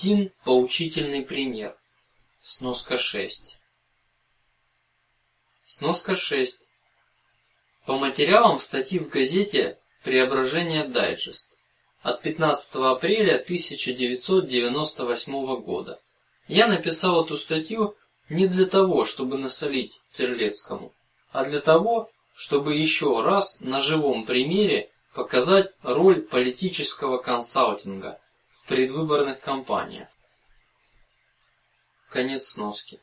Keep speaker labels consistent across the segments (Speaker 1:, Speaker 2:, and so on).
Speaker 1: Один поучительный пример. Сноска 6. Сноска 6. По материалам статьи в газете Преображение Дайджест от 15 апреля 1998 года. Я написал эту статью не для того, чтобы насолить Терлецкому, а для того, чтобы еще раз на живом примере показать роль политического консалтинга предвыборных кампаниях. Конец сноски.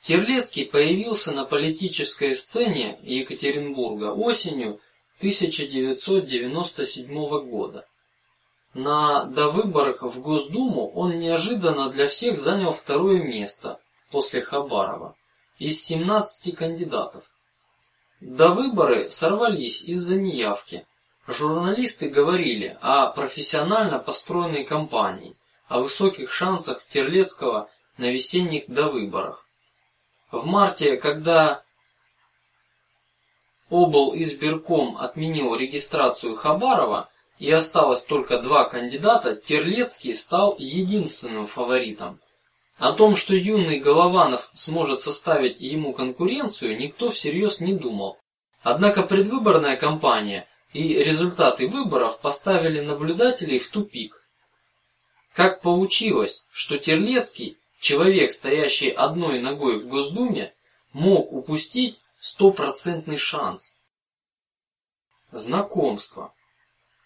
Speaker 1: Терлецкий появился на политической сцене Екатеринбурга осенью 1997 года. На довыборах в Госдуму он неожиданно для всех занял второе место после Хабарова из 17 кандидатов. Довыборы сорвались из-за неявки. Журналисты говорили о профессионально построенной кампании, о высоких шансах Терлецкого на весенних довыборах. В марте, когда обл избирком отменил регистрацию Хабарова и осталось только два кандидата, Терлецкий стал единственным фаворитом. О том, что юный Голованов сможет составить ему конкуренцию, никто всерьез не думал. Однако предвыборная кампания и результаты выборов поставили наблюдателей в тупик. Как получилось, что Терлецкий, человек, стоящий одной ногой в Госдуме, мог упустить стопроцентный шанс? Знакомство.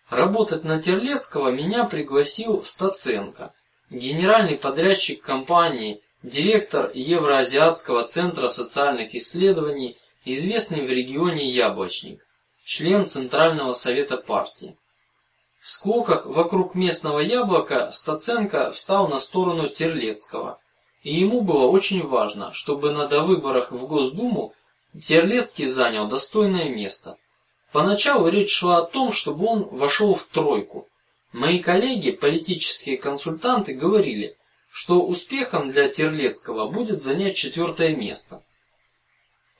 Speaker 1: Работать на Терлецкого меня пригласил Стаценко генеральный подрядчик компании, директор Евроазиатского центра социальных исследований, известный в регионе Яблочник, член Центрального совета партии. В склоках вокруг местного яблока Стаценко встал на сторону Терлецкого, и ему было очень важно, чтобы на довыборах в Госдуму Терлецкий занял достойное место. Поначалу речь шла о том, чтобы он вошел в тройку, Мои коллеги, политические консультанты, говорили, что успехом для Терлецкого будет занять четвертое место.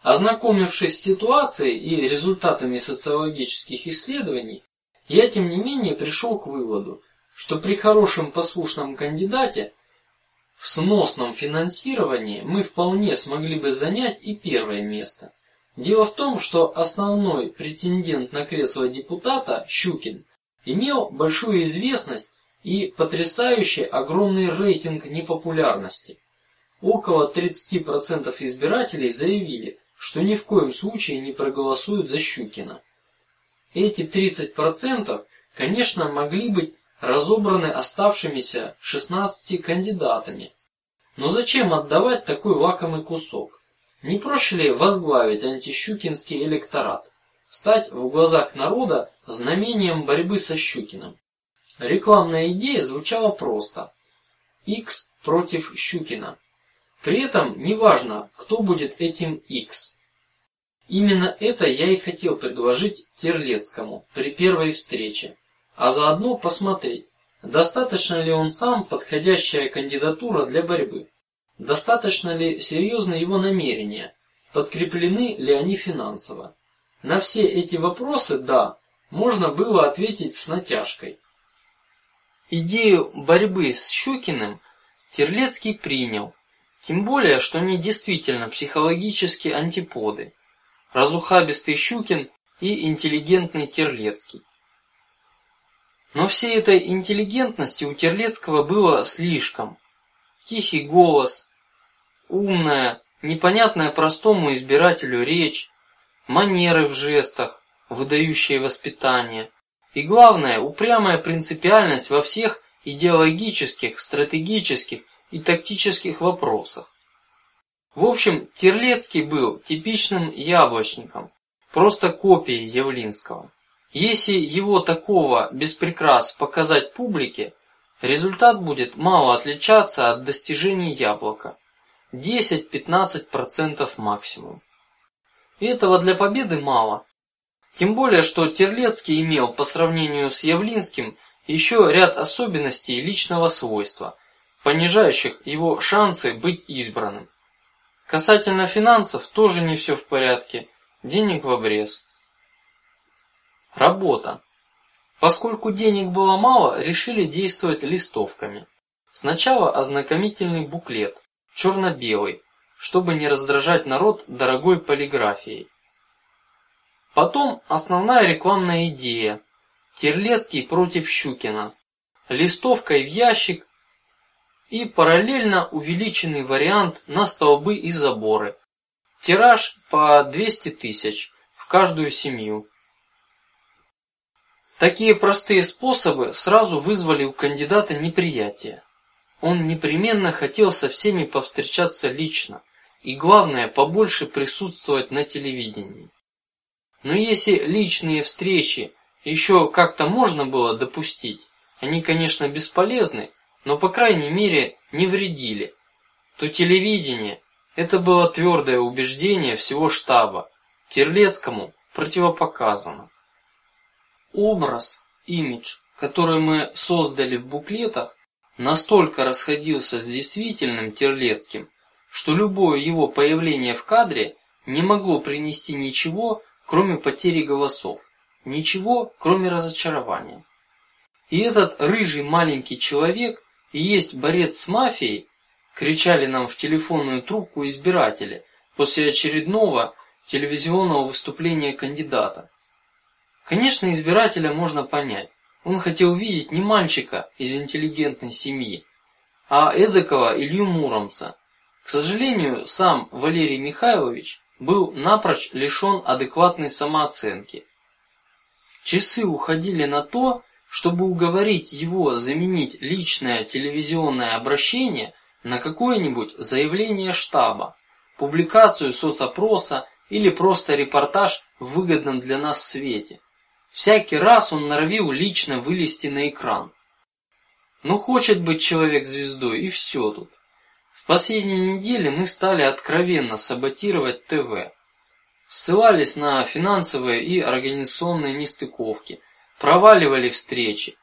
Speaker 1: Ознакомившись с ситуацией и результатами социологических исследований, я тем не менее пришел к выводу, что при хорошем послушном кандидате в сносном финансировании мы вполне смогли бы занять и первое место. Дело в том, что основной претендент на кресло депутата Щукин имел большую известность и потрясающий огромный рейтинг непопулярности. Около 30 процентов избирателей заявили, что ни в коем случае не проголосуют за Щукина. Эти 30 процентов, конечно, могли быть разобраны оставшимися 16 кандидатами. Но зачем отдавать такой лакомый кусок? Не проще ли возглавить антищукинский электорат? стать в глазах народа знамением борьбы со Щукиным. Рекламная идея звучала просто: X против Щукина. При этом неважно, кто будет этим X. Именно это я и хотел предложить Терлецкому при первой встрече, а заодно посмотреть, достаточно ли он сам подходящая кандидатура для борьбы, достаточно ли серьезны его намерения, подкреплены ли они финансово. На все эти вопросы, да, можно было ответить с натяжкой. Идею борьбы с Щукиным Терлецкий принял, тем более, что они действительно психологически антиподы: разухабистый Щукин и интеллигентный Терлецкий. Но всей этой интеллигентности у Терлецкого было слишком. Тихий голос, умная, непонятная простому избирателю речь, манеры в жестах, выдающие воспитание, и главное упрямая принципиальность во всех идеологических, стратегических и тактических вопросах. В общем, Терлецкий был типичным яблочником, просто копией Явлинского. Если его такого без прикрас показать публике, результат будет мало отличаться от достижений яблока, 10-15 процентов максимум. И этого для победы мало. Тем более, что Терлецкий имел по сравнению с Явлинским еще ряд особенностей личного свойства, понижающих его шансы быть избранным. Касательно финансов тоже не все в порядке, денег в обрез. Работа. Поскольку денег было мало, решили действовать листовками. Сначала ознакомительный буклет, черно-белый, чтобы не раздражать народ дорогой полиграфией. Потом основная рекламная идея: Терлецкий против Щукина, листовкой в ящик и параллельно увеличенный вариант на столбы и заборы. Тираж по 200 тысяч в каждую семью. Такие простые способы сразу вызвали у кандидата неприятие. Он непременно хотел со всеми повстречаться лично и главное побольше присутствовать на телевидении. Но если личные встречи еще как-то можно было допустить, они, конечно, бесполезны, но по крайней мере не вредили. То телевидение это было твердое убеждение всего штаба. Терлецкому противопоказано. Образ, имидж, который мы создали в буклетах, настолько расходился с действительным Терлецким, что любое его появление в кадре не могло принести ничего, кроме потери голосов, ничего, кроме разочарования. И этот рыжий маленький человек и есть борец с мафией, кричали нам в телефонную трубку избиратели после очередного телевизионного выступления кандидата. Конечно, избирателя можно понять. Он хотел видеть не мальчика из интеллигентной семьи, а эдакого Илью Муромца. К сожалению, сам Валерий Михайлович был напрочь лишен адекватной самооценки. Часы уходили на то, чтобы уговорить его заменить личное телевизионное обращение на какое-нибудь заявление штаба, публикацию соцопроса или просто репортаж в выгодном для нас свете. Всякий раз он норовил лично вылезти на экран. Ну хочет быть человек звездой и все тут. В последние недели мы стали откровенно саботировать ТВ, ссылались на финансовые и организационные нестыковки, проваливали встречи,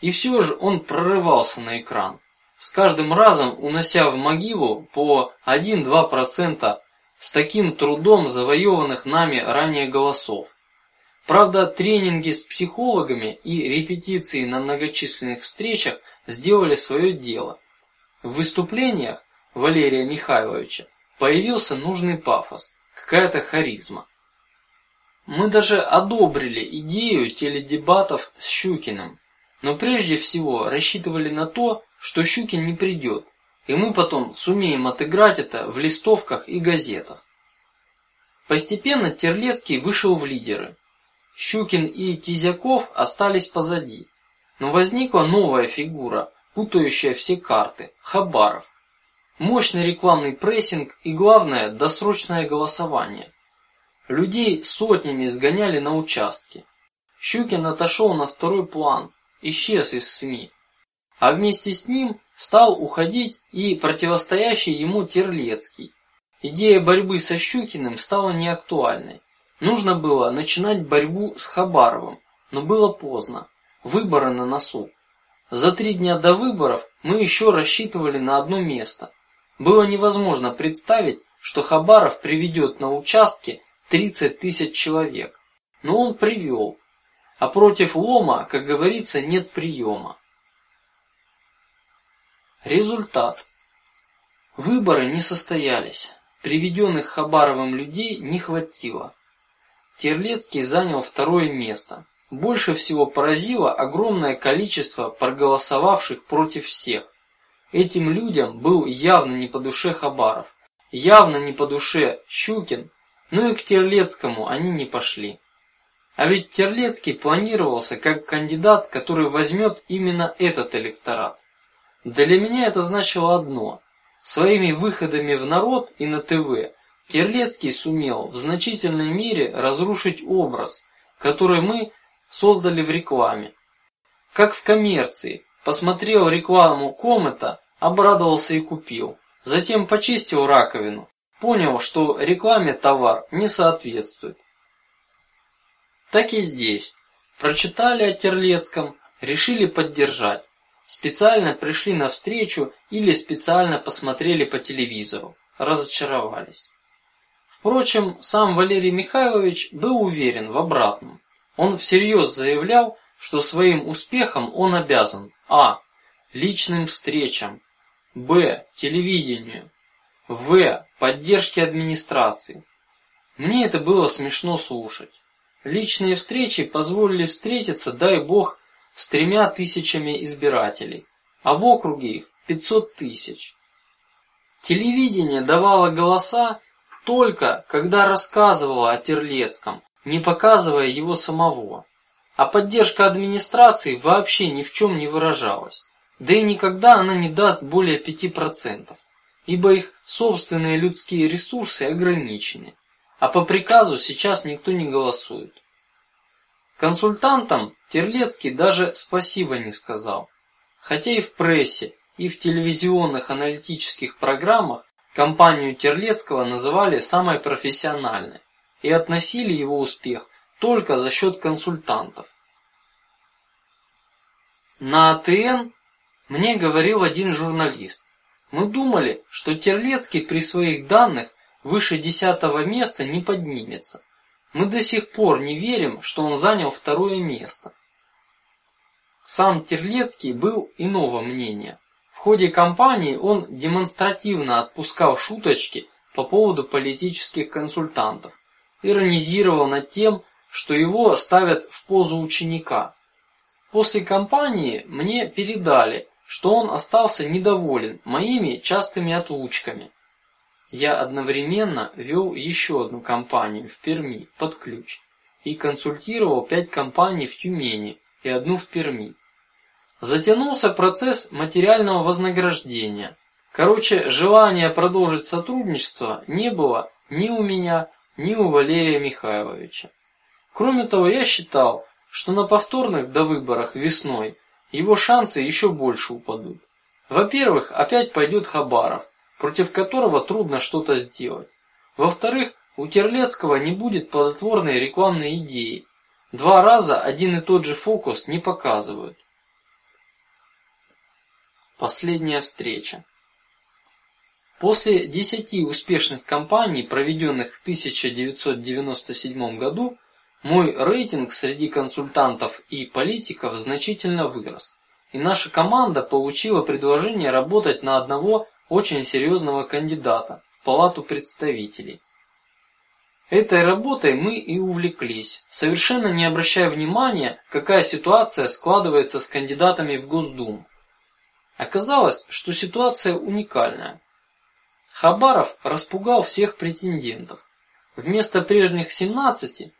Speaker 1: и все же он прорывался на экран, с каждым разом унося в могилу по 1-2 процента с таким трудом завоеванных нами ранее голосов. Правда, тренинги с психологами и репетиции на многочисленных встречах сделали свое дело. В выступлениях Валерия Михайловича появился нужный пафос, какая-то харизма. Мы даже одобрили идею теледебатов с Щукиным, но прежде всего рассчитывали на то, что Щукин не придет, и мы потом сумеем отыграть это в листовках и газетах. Постепенно Терлецкий вышел в лидеры. Щукин и Тизяков остались позади, но возникла новая фигура, путающая все карты – Хабаров мощный рекламный прессинг и главное досрочное голосование. Людей сотнями сгоняли на участки. Щукин отошел на второй план, исчез из СМИ, а вместе с ним стал уходить и противостоящий ему Терлецкий. Идея борьбы со Щукиным стала неактуальной. Нужно было начинать борьбу с Хабаровым, но было поздно. Выборы на носу. За три дня до выборов мы еще рассчитывали на одно место, было невозможно представить, что Хабаров приведет на участке 30 тысяч человек, но он привел, а против лома, как говорится, нет приема. Результат: выборы не состоялись, приведенных Хабаровым людей не хватило. Терлецкий занял второе место. Больше всего поразило огромное количество проголосовавших против всех. Этим людям был явно не по душе Хабаров, явно не по душе Щукин, но и к Терлецкому они не пошли. А ведь Терлецкий планировался как кандидат, который возьмет именно этот электорат. Для меня это значило одно: своими выходами в народ и на ТВ Терлецкий сумел в значительной мере разрушить образ, который мы создали в рекламе, как в коммерции. Посмотрел рекламу Комета, обрадовался и купил. Затем почистил раковину, понял, что рекламе товар не соответствует. Так и здесь. Прочитали о Терлецком, решили поддержать. Специально пришли на встречу или специально посмотрели по телевизору, разочаровались. Впрочем, сам Валерий Михайлович был уверен в обратном. Он всерьез заявлял, что своим успехом он обязан а личным встречам, б. телевидению, в. поддержке администрации. Мне это было смешно слушать. Личные встречи позволили встретиться, дай бог, с тремя тысячами избирателей, а в округе их пятьсот тысяч. Телевидение давало голоса только когда рассказывало о Терлецком, не показывая его самого, а поддержка администрации вообще ни в чем не выражалась, да и никогда она не даст более пяти процентов, ибо их собственные людские ресурсы ограничены, а по приказу сейчас никто не голосует. Консультантам Терлецкий даже спасибо не сказал, хотя и в прессе и в телевизионных аналитических программах компанию Терлецкого называли самой профессиональной и относили его успех только за счет консультантов. На АТН мне говорил один журналист. Мы думали, что Терлецкий при своих данных выше десятого места не поднимется. Мы до сих пор не верим, что он занял второе место. Сам Терлецкий был иного мнения. В ходе кампании он демонстративно отпускал шуточки по поводу политических консультантов, иронизировал над тем, что его ставят в позу ученика. После кампании мне передали, что он остался недоволен моими частыми отлучками. Я одновременно вел еще одну кампанию в Перми под ключ и консультировал пять компаний в Тюмени и одну в Перми. Затянулся процесс материального вознаграждения. Короче, желания продолжить сотрудничество не было ни у меня, ни у Валерия Михайловича. Кроме того, я считал, что на повторных до выборах весной его шансы еще больше упадут. Во-первых, опять пойдет Хабаров, против которого трудно что-то сделать. Во-вторых, у Терлецкого не будет плодотворной рекламной идеи. Два раза один и тот же фокус не показывают. Последняя встреча. После десяти успешных кампаний, проведенных в 1997 году, мой рейтинг среди консультантов и политиков значительно вырос, и наша команда получила предложение работать на одного очень серьезного кандидата в Палату представителей. Этой работой мы и увлеклись, совершенно не обращая внимания, какая ситуация складывается с кандидатами в Госдуму. Оказалось, что ситуация уникальная. Хабаров распугал всех претендентов. Вместо прежних семнадцати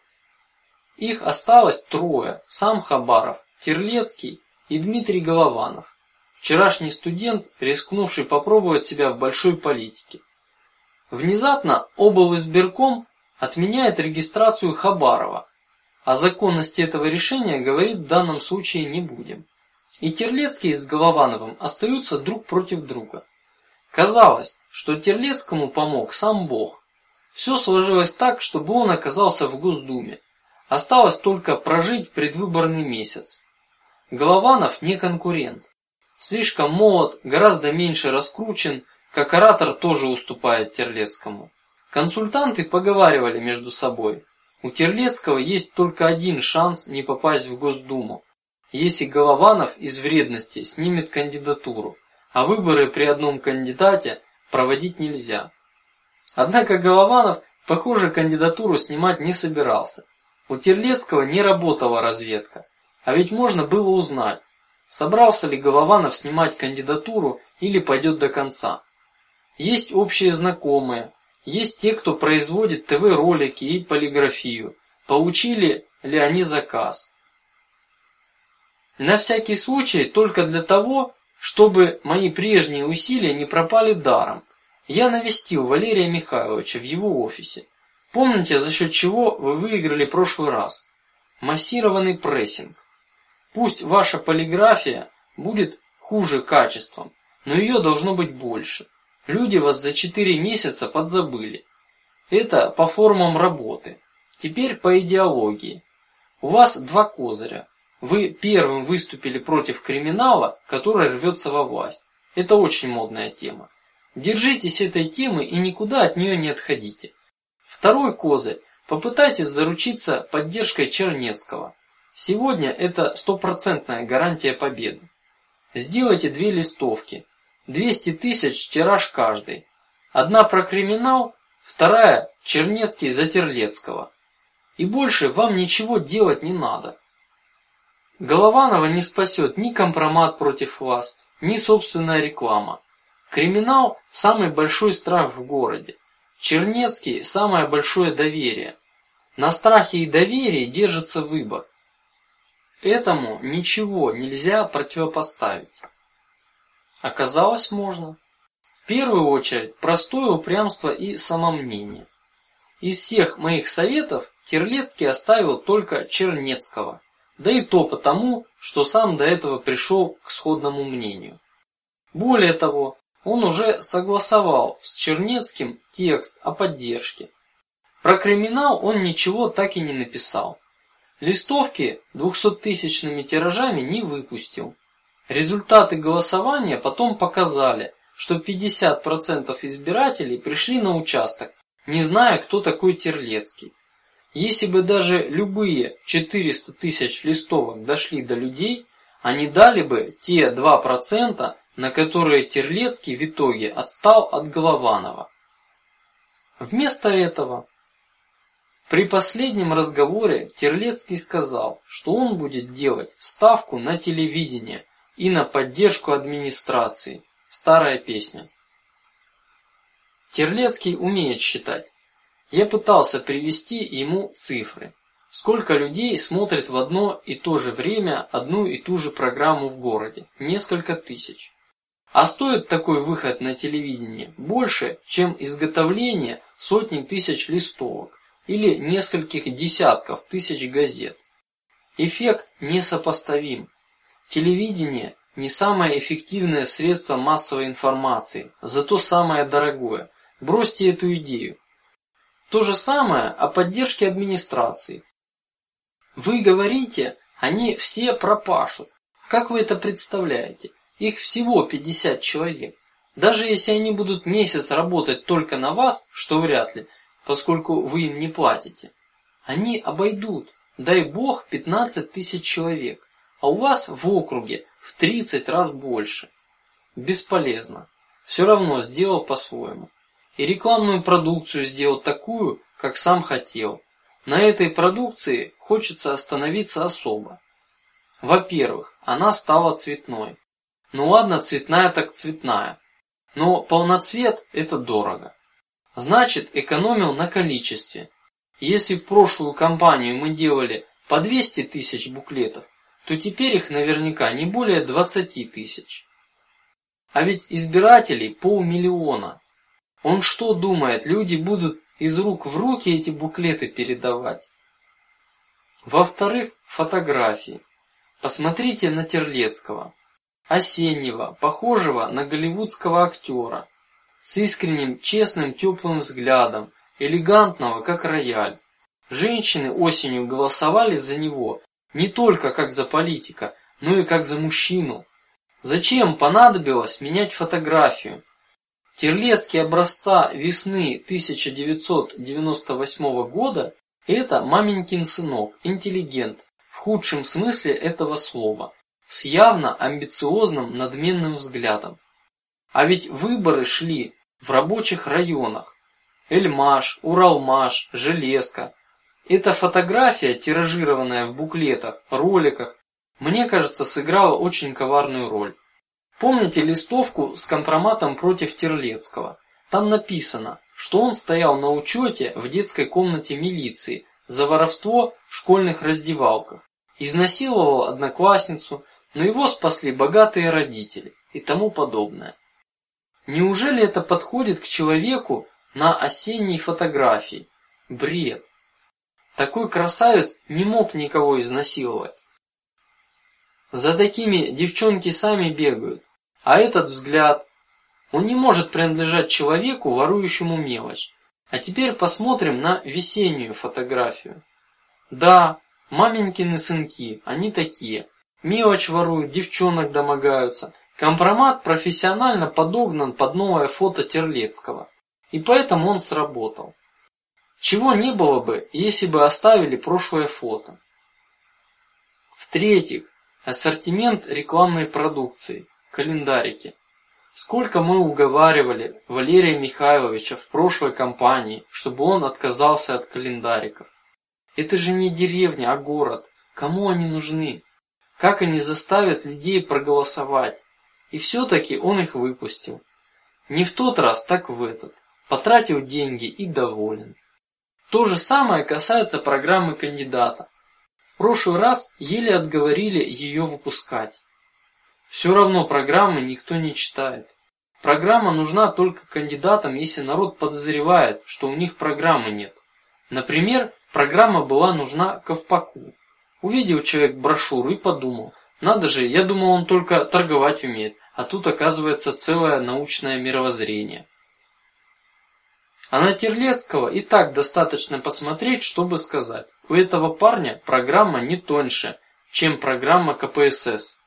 Speaker 1: их осталось трое: сам Хабаров, Терлецкий и Дмитрий Голованов, вчерашний студент, рискнувший попробовать себя в большой политике. Внезапно облизбирком отменяет регистрацию Хабарова, о законности этого решения говорить в данном случае не будем. И Терлецкий с Головановым остаются друг против друга. Казалось, что Терлецкому помог сам Бог. Все сложилось так, чтобы он оказался в Госдуме. Осталось только прожить предвыборный месяц. Голованов не конкурент, слишком молод, гораздо меньше раскручен, как оратор тоже уступает Терлецкому. Консультанты поговаривали между собой. У Терлецкого есть только один шанс не попасть в Госдуму если Голованов из вредности снимет кандидатуру, а выборы при одном кандидате проводить нельзя. Однако Голованов, похоже, кандидатуру снимать не собирался. У Терлецкого не работала разведка, а ведь можно было узнать, собрался ли Голованов снимать кандидатуру или пойдет до конца. Есть общие знакомые, есть те, кто производит ТВ-ролики и полиграфию. Получили ли они заказ? На всякий случай, только для того, чтобы мои прежние усилия не пропали даром, я навестил Валерия Михайловича в его офисе. Помните, за счет чего вы выиграли прошлый раз? Массированный прессинг. Пусть ваша полиграфия будет хуже качеством, но ее должно быть больше. Люди вас за четыре месяца подзабыли. Это по формам работы. Теперь по идеологии. У вас два козыря. Вы первым выступили против криминала, который рвется во власть. Это очень модная тема. Держитесь этой темы и никуда от нее не отходите. Второй козырь: попытайтесь заручиться поддержкой Чернецкого. Сегодня это стопроцентная гарантия победы. Сделайте две листовки, 200 тысяч тираж каждый. Одна про криминал, вторая Чернецкий за Терлецкого. И больше вам ничего делать не надо. Голованова не спасет ни компромат против вас, ни собственная реклама. Криминал – самый большой страх в городе. Чернецкий – самое большое доверие. На страхе и доверии держится выбор. Этому ничего нельзя противопоставить. Оказалось, можно. В первую очередь простое упрямство и самомнение. Из всех моих советов Терлецкий оставил только Чернецкого, да и то потому, что сам до этого пришел к сходному мнению. Более того, он уже согласовал с Чернецким текст о поддержке. Про криминал он ничего так и не написал. Листовки двухсоттысячными тиражами не выпустил. Результаты голосования потом показали, что 50% избирателей пришли на участок, не зная, кто такой Терлецкий. Если бы даже любые 400 тысяч листовок дошли до людей, они дали бы те два процента, на которые Терлецкий в итоге отстал от Голованова. Вместо этого при последнем разговоре Терлецкий сказал, что он будет делать ставку на телевидение и на поддержку администрации. Старая песня. Терлецкий умеет считать. Я пытался привести ему цифры. Сколько людей смотрит в одно и то же время одну и ту же программу в городе? Несколько тысяч. А стоит такой выход на телевидение больше, чем изготовление сотни тысяч листовок или нескольких десятков тысяч газет. Эффект несопоставим. Телевидение не самое эффективное средство массовой информации, зато самое дорогое. Бросьте эту идею. То же самое о поддержке администрации. Вы говорите, они все пропашут. Как вы это представляете? Их всего 50 человек. Даже если они будут месяц работать только на вас, что вряд ли, поскольку вы им не платите, они обойдут. Дай бог 15 тысяч человек, а у вас в округе в 30 раз больше. Бесполезно. Все равно сделал по-своему. И рекламную продукцию сделал такую, как сам хотел. На этой продукции хочется остановиться особо. Во-первых, она стала цветной. Ну ладно, цветная так цветная. Но полноцвет это дорого. Значит, экономил на количестве. Если в прошлую кампанию мы делали по 200 тысяч буклетов, то теперь их наверняка не более 20 тысяч. А ведь избирателей полмиллиона. Он что думает, люди будут из рук в руки эти буклеты передавать? Во-вторых, фотографии. Посмотрите на Терлецкого осеннего, похожего на голливудского актера, с искренним, честным, теплым взглядом, элегантного, как рояль. Женщины осенью голосовали за него не только как за политика, но и как за мужчину. Зачем понадобилось менять фотографию? Терлецкий образца весны 1998 года – это маменькин сынок, интеллигент в худшем смысле этого слова с явно амбициозным надменным взглядом. А ведь выборы шли в рабочих районах: Эльмаш, Уралмаш, Железка. Эта фотография, тиражированная в буклетах, роликах, мне кажется, сыграла очень коварную роль. Помните листовку с компроматом против Терлецкого? Там написано, что он стоял на учете в детской комнате милиции за воровство в школьных раздевалках, изнасиловал одноклассницу, но его спасли богатые родители и тому подобное. Неужели это подходит к человеку на осенней фотографии? Бред. Такой красавец не мог никого изнасиловать. За такими девчонки сами бегают, а этот взгляд, он не может принадлежать человеку, ворующему мелочь. А теперь посмотрим на весеннюю фотографию. Да, маменькины сынки, они такие. Мелочь воруют, девчонок домогаются. Компромат профессионально подогнан под новое фото Терлецкого, и поэтому он сработал. Чего не было бы, если бы оставили прошлое фото. В третьих, ассортимент рекламной продукции, календарики. Сколько мы уговаривали Валерия Михайловича в прошлой кампании, чтобы он отказался от календариков. Это же не деревня, а город. Кому они нужны? Как они заставят людей проголосовать? И все-таки он их выпустил. Не в тот раз, так в этот. Потратил деньги и доволен. То же самое касается программы кандидата. В прошлый раз еле отговорили ее выпускать. Все равно программы никто не читает. Программа нужна только кандидатам, если народ подозревает, что у них программы нет. Например, программа была нужна Ковпаку. Увидел человек брошюру и подумал: надо же, я думал, он только торговать умеет, а тут оказывается целое научное мировоззрение. А на Терлецкого и так достаточно посмотреть, чтобы сказать: у этого парня программа не тоньше, чем программа КПСС.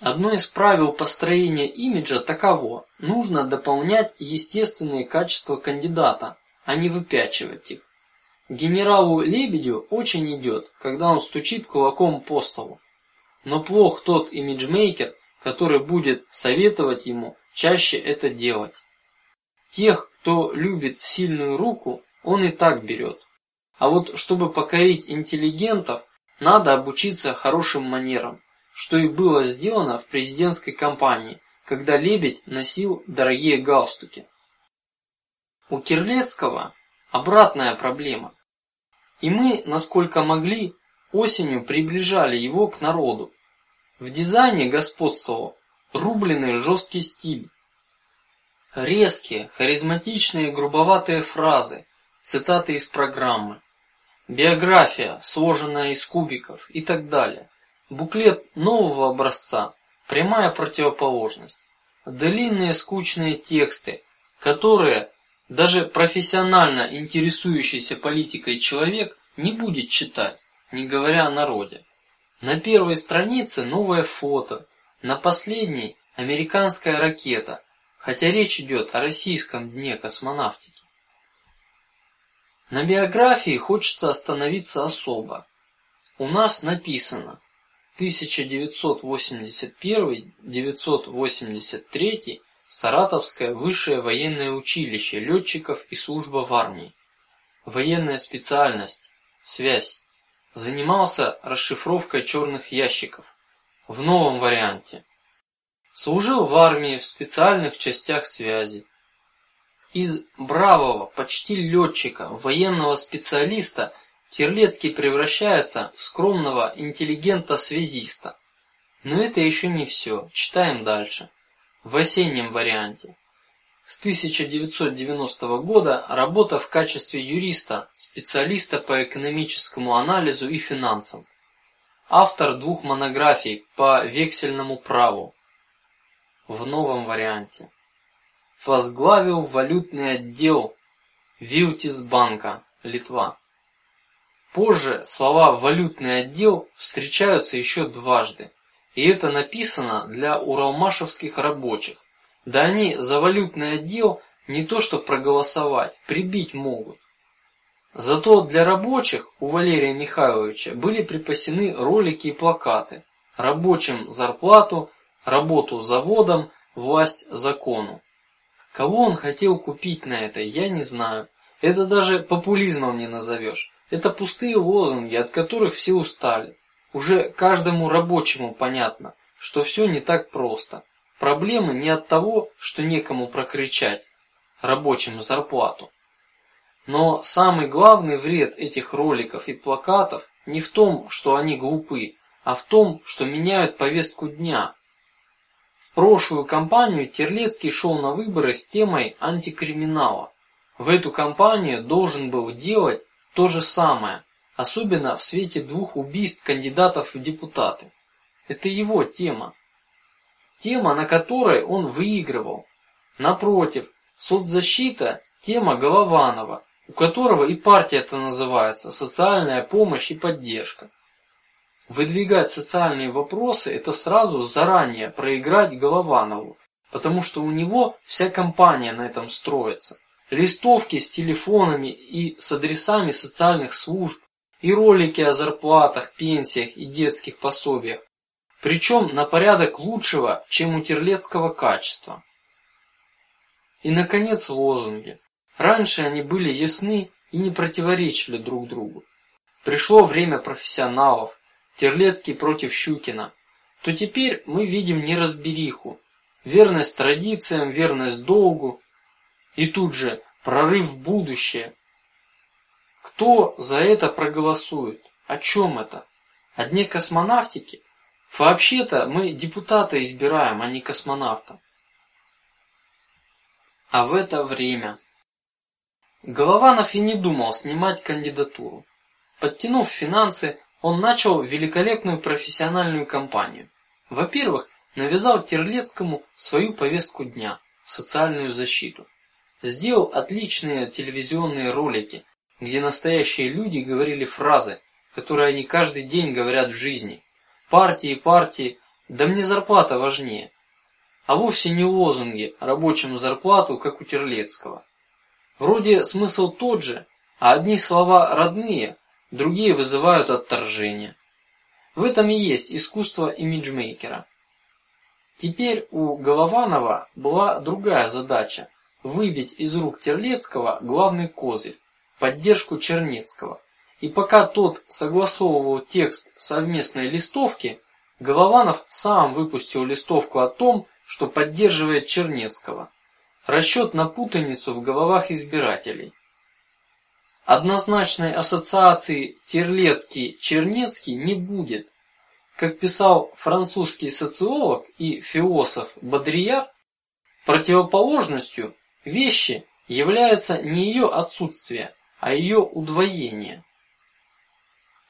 Speaker 1: Одно из правил построения имиджа таково: нужно дополнять естественные качества кандидата, а не выпячивать их. Генералу Лебедю очень идет, когда он стучит кулаком по столу, но плох тот имиджмейкер, который будет советовать ему чаще это делать. Тех, кто любит сильную руку, он и так берет. А вот чтобы покорить интеллигентов, надо обучиться хорошим манерам, что и было сделано в президентской кампании, когда Лебедь носил дорогие галстуки. У Терлецкого обратная проблема, и мы, насколько могли, осенью приближали его к народу. В дизайне господствовал рубленый жесткий стиль, резкие, харизматичные, грубоватые фразы, цитаты из программы, биография, сложенная из кубиков и так далее. Буклет нового образца, прямая противоположность, длинные скучные тексты, которые даже профессионально интересующийся политикой человек не будет читать, не говоря о народе. На первой странице новое фото, на последней американская ракета, хотя речь идет о российском дне космонавтики. На биографии хочется остановиться особо. У нас написано 1981-983 Саратовское высшее военное училище летчиков и служба в армии. Военная специальность, связь. Занимался расшифровкой черных ящиков в новом варианте. Служил в армии в специальных частях связи. Из бравого, почти летчика, военного специалиста Терлецкий превращается в скромного интеллигента-связиста. Но это еще не все. Читаем дальше. В осеннем варианте. С 1990 года работа в качестве юриста, специалиста по экономическому анализу и финансам. Автор двух монографий по вексельному праву. В новом варианте. Возглавил валютный отдел Вилтисбанка, Литва. Позже слова валютный отдел встречаются еще дважды, и это написано для уралмашевских рабочих. Да они за валютный отдел не то что проголосовать, прибить могут. Зато для рабочих у Валерия Михайловича были припасены ролики и плакаты: рабочим зарплату, работу заводом, власть закону. Кого он хотел купить на это, я не знаю. Это даже популизмом не назовешь. Это пустые лозунги, от которых все устали. Уже каждому рабочему понятно, что все не так просто. Проблемы не от того, что некому прокричать рабочим зарплату. Но самый главный вред этих роликов и плакатов не в том, что они глупы, а в том, что меняют повестку дня. В прошлую кампанию Терлецкий шел на выборы с темой антикриминала. В эту кампанию должен был делать то же самое, особенно в свете двух убийств кандидатов в депутаты. Это его тема, тема, на которой он выигрывал. Напротив, соцзащита тема Голованова, у которого и партия это называется социальная помощь и поддержка. Выдвигать социальные вопросы – это сразу заранее проиграть Голованову, потому что у него вся компания на этом строится листовки с телефонами и с адресами социальных служб и ролики о зарплатах, пенсиях и детских пособиях, причем на порядок лучшего, чем у Терлецкого качества. И, наконец, лозунги. Раньше они были ясны и не противоречили друг другу. Пришло время профессионалов. Терлецкий против Щукина. То теперь мы видим неразбериху, верность традициям, верность долгу, и тут же прорыв в будущее. Кто за это проголосует? О чем это? О дне космонавтики? Вообще-то мы депутата избираем, а не космонавта. А в это время Голованов и не думал снимать кандидатуру. Подтянув финансы, он начал великолепную профессиональную кампанию. Во-первых, навязал Терлецкому свою повестку дня, социальную защиту. Сделал отличные телевизионные ролики, где настоящие люди говорили фразы, которые они каждый день говорят в жизни. Партии, партии, да мне зарплата важнее а вовсе не лозунги рабочим зарплату, как у Терлецкого. Вроде смысл тот же, а одни слова родные, другие вызывают отторжение. В этом и есть искусство имиджмейкера. Теперь у Голованова была другая задача: выбить из рук Терлецкого главный козырь, поддержку Чернецкого. И пока тот согласовывал текст совместной листовки, Голованов сам выпустил листовку о том, что поддерживает Чернецкого. Расчет на путаницу в головах избирателей. Однозначной ассоциации Терлецкий-Чернецкий не будет. Как писал французский социолог и философ Бодрияр, противоположностью вещи является не ее отсутствие, а ее удвоение.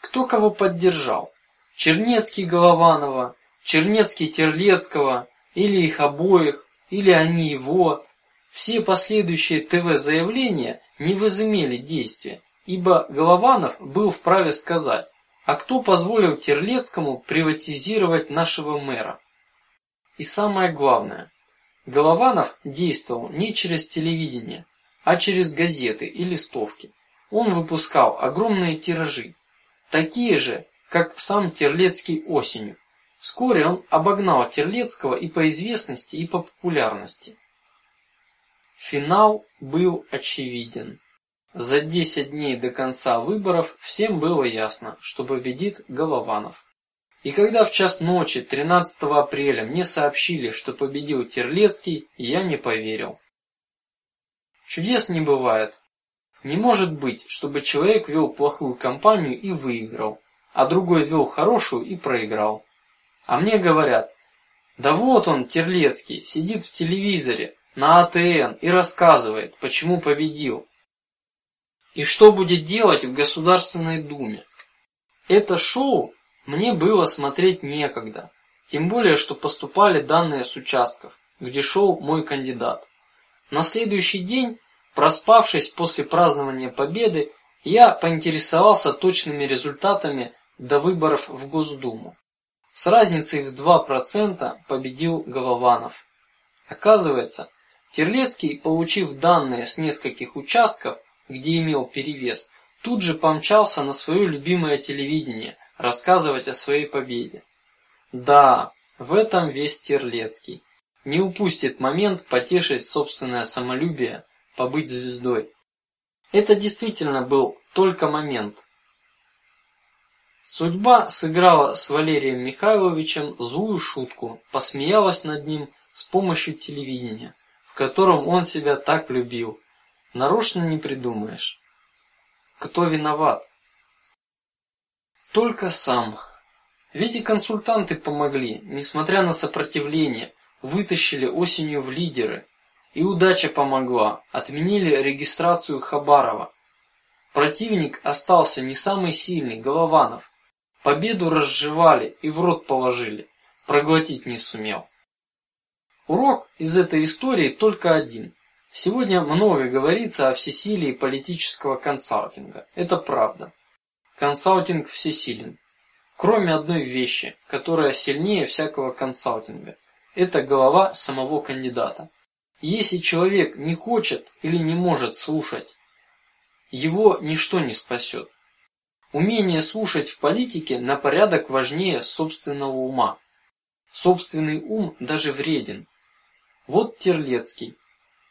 Speaker 1: Кто кого поддержал? Чернецкий Голованова, Чернецкий Терлецкого, или их обоих, или они его. Все последующие ТВ заявления не возымели действия, ибо Голованов был вправе сказать: а кто позволил Терлецкому приватизировать нашего мэра? И самое главное, Голованов действовал не через телевидение, а через газеты и листовки. Он выпускал огромные тиражи, такие же, как сам Терлецкий осенью. Вскоре он обогнал Терлецкого и по известности, и по популярности. Финал был очевиден. За десять дней до конца выборов всем было ясно, что победит Голованов. И когда в час ночи 13 апреля мне сообщили, что победил Терлецкий, я не поверил. Чудес не бывает. Не может быть, чтобы человек вел плохую кампанию и выиграл, а другой вел хорошую и проиграл. А мне говорят, да вот он Терлецкий сидит в телевизоре на АТН и рассказывает, почему победил и что будет делать в Государственной Думе. Это шоу мне было смотреть некогда, тем более, что поступали данные с участков, где шел мой кандидат. На следующий день, проспавшись после празднования победы, я поинтересовался точными результатами до выборов в Госдуму. С разницей в два процента победил Голованов. Оказывается, Терлецкий, получив данные с нескольких участков, где имел перевес, тут же помчался на свое любимое телевидение рассказывать о своей победе. Да, в этом весь Терлецкий. Не упустит момент потешить собственное самолюбие, побыть звездой. Это действительно был только момент, Судьба сыграла с Валерием Михайловичем злую шутку, посмеялась над ним с помощью телевидения, в котором он себя так любил. Нарочно не придумаешь. Кто виноват? Только сам. Ведь и консультанты помогли, несмотря на сопротивление, вытащили осенью в лидеры. И удача помогла, отменили регистрацию Хабарова. Противник остался не самый сильный, Голованов. Победу разжевали и в рот положили, проглотить не сумел. Урок из этой истории только один. Сегодня много говорится о всесилии политического консалтинга. Это правда. Консалтинг всесилен, кроме одной вещи, которая сильнее всякого консалтинга. Это голова самого кандидата. Если человек не хочет или не может слушать, его ничто не спасет. Умение слушать в политике на порядок важнее собственного ума. Собственный ум даже вреден. Вот Терлецкий,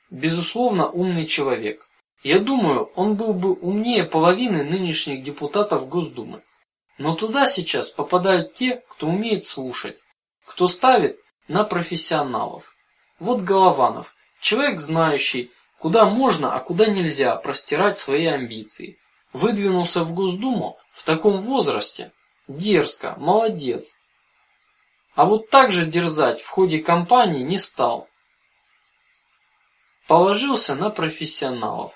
Speaker 1: безусловно умный человек. Я думаю, он был бы умнее половины нынешних депутатов Госдумы. Но туда сейчас попадают те, кто умеет слушать, кто ставит на профессионалов. Вот Голованов, человек знающий, куда можно, а куда нельзя простирать свои амбиции. Выдвинулся в Госдуму в таком возрасте, дерзко, молодец. А вот так же дерзать в ходе кампании не стал. Положился на профессионалов.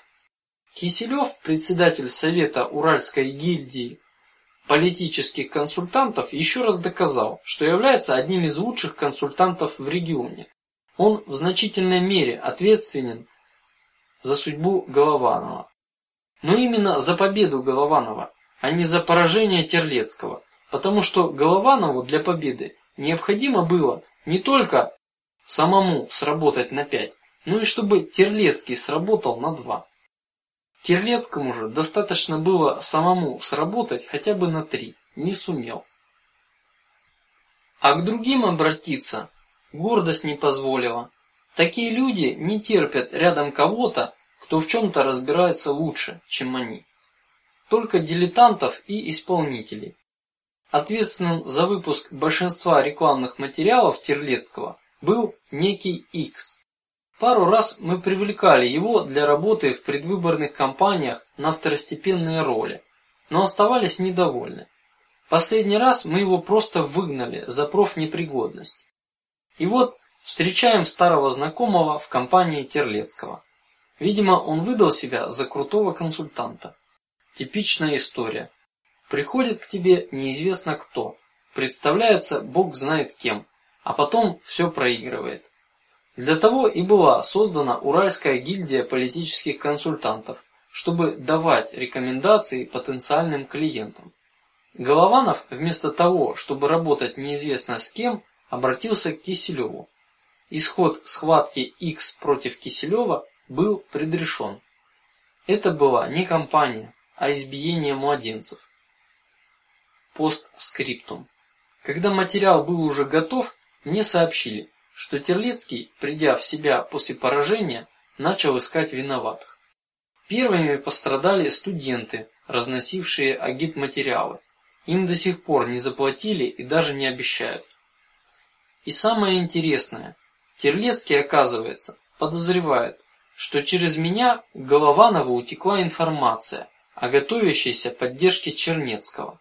Speaker 1: Киселев, председатель совета Уральской гильдии политических консультантов, еще раз доказал, что является одним из лучших консультантов в регионе. Он в значительной мере ответственен за судьбу Голованова, но именно за победу Голованова, а не за поражение Терлецкого, потому что Голованову для победы необходимо было не только самому сработать на пять, но и чтобы Терлецкий сработал на два. Терлецкому же достаточно было самому сработать хотя бы на три, не сумел. А к другим обратиться гордость не позволила. Такие люди не терпят рядом кого-то, кто в чем-то разбирается лучше, чем они. Только дилетантов и исполнителей. Ответственным за выпуск большинства рекламных материалов Терлецкого был некий X. Пару раз мы привлекали его для работы в предвыборных кампаниях на второстепенные роли, но оставались недовольны. Последний раз мы его просто выгнали за профнепригодность. И вот встречаем старого знакомого в компании Терлецкого. Видимо, он выдал себя за крутого консультанта. Типичная история. Приходит к тебе неизвестно кто, представляется Бог знает кем, а потом все проигрывает. Для того и была создана Уральская гильдия политических консультантов, чтобы давать рекомендации потенциальным клиентам. Голованов вместо того, чтобы работать неизвестно с кем, обратился к Киселеву. Исход схватки X против Киселева был предрешен. Это была не кампания, а избиение младенцев. Постскриптум. Когда материал был уже готов, мне сообщили, что Терлецкий, придя в себя после поражения, начал искать виноватых. Первыми пострадали студенты, разносившие агитматериалы. Им до сих пор не заплатили и даже не обещают. И самое интересное, Терлецкий, оказывается, подозревает, что через меня к Голованову утекла информация о готовящейся поддержке Чернецкого.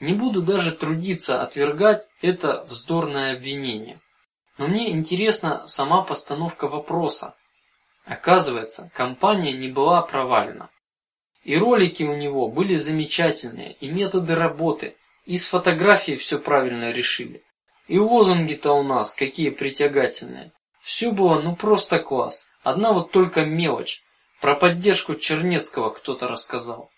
Speaker 1: Не буду даже трудиться отвергать это вздорное обвинение. Но мне интересна сама постановка вопроса. Оказывается, компания не была провалена. И ролики у него были замечательные, и методы работы, и с фотографией все правильно решили. И лозунги-то у нас какие притягательные. Все было ну просто класс. Одна вот только мелочь. Про поддержку Чернецкого кто-то рассказал.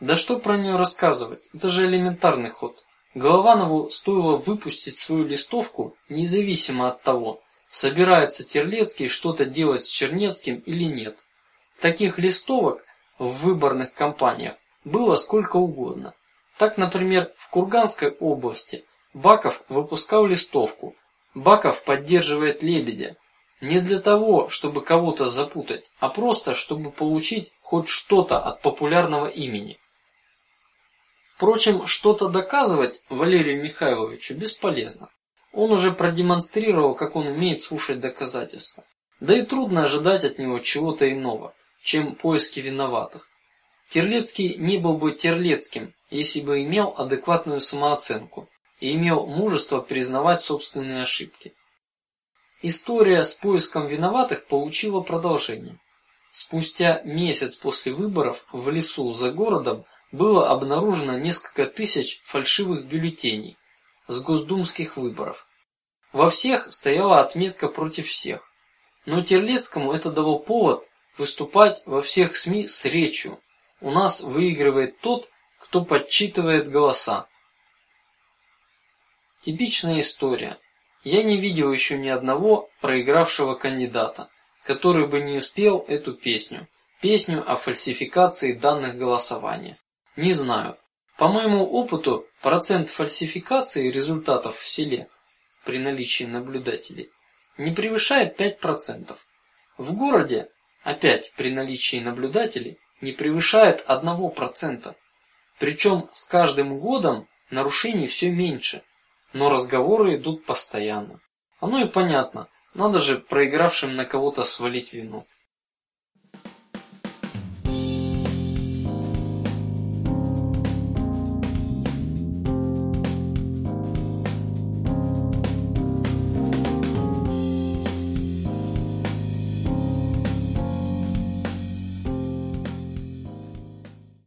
Speaker 1: Да что про нее рассказывать? Это же элементарный ход. Голованову стоило выпустить свою листовку, независимо от того, собирается Терлецкий что-то делать с Чернецким или нет. Таких листовок в выборных кампаниях было сколько угодно. Так, например, в Курганской области Баков выпускал листовку: Баков поддерживает Лебедя не для того, чтобы кого-то запутать, а просто чтобы получить хоть что-то от популярного имени. Впрочем, что-то доказывать Валерию Михайловичу бесполезно. Он уже продемонстрировал, как он умеет слушать доказательства. Да и трудно ожидать от него чего-то иного, чем поиски виноватых. Терлецкий не был бы Терлецким, если бы имел адекватную самооценку и имел мужество признавать собственные ошибки. История с поиском виноватых получила продолжение. Спустя месяц после выборов в лесу за городом было обнаружено несколько тысяч фальшивых бюллетеней с госдумских выборов. Во всех стояла отметка против всех, но Терлецкому это дало повод выступать во всех СМИ с речью: "У нас выигрывает тот, кто подсчитывает голоса". Типичная история. Я не видел еще ни одного проигравшего кандидата, который бы не успел эту песню, песню о фальсификации данных голосования. Не знаю. По моему опыту, процент фальсификации результатов в селе при наличии наблюдателей не превышает 5%. В городе опять при наличии наблюдателей не превышает одного процента. Причем с каждым годом нарушений все меньше, но разговоры идут постоянно. Оно и понятно. Надо же проигравшим на кого-то свалить вину.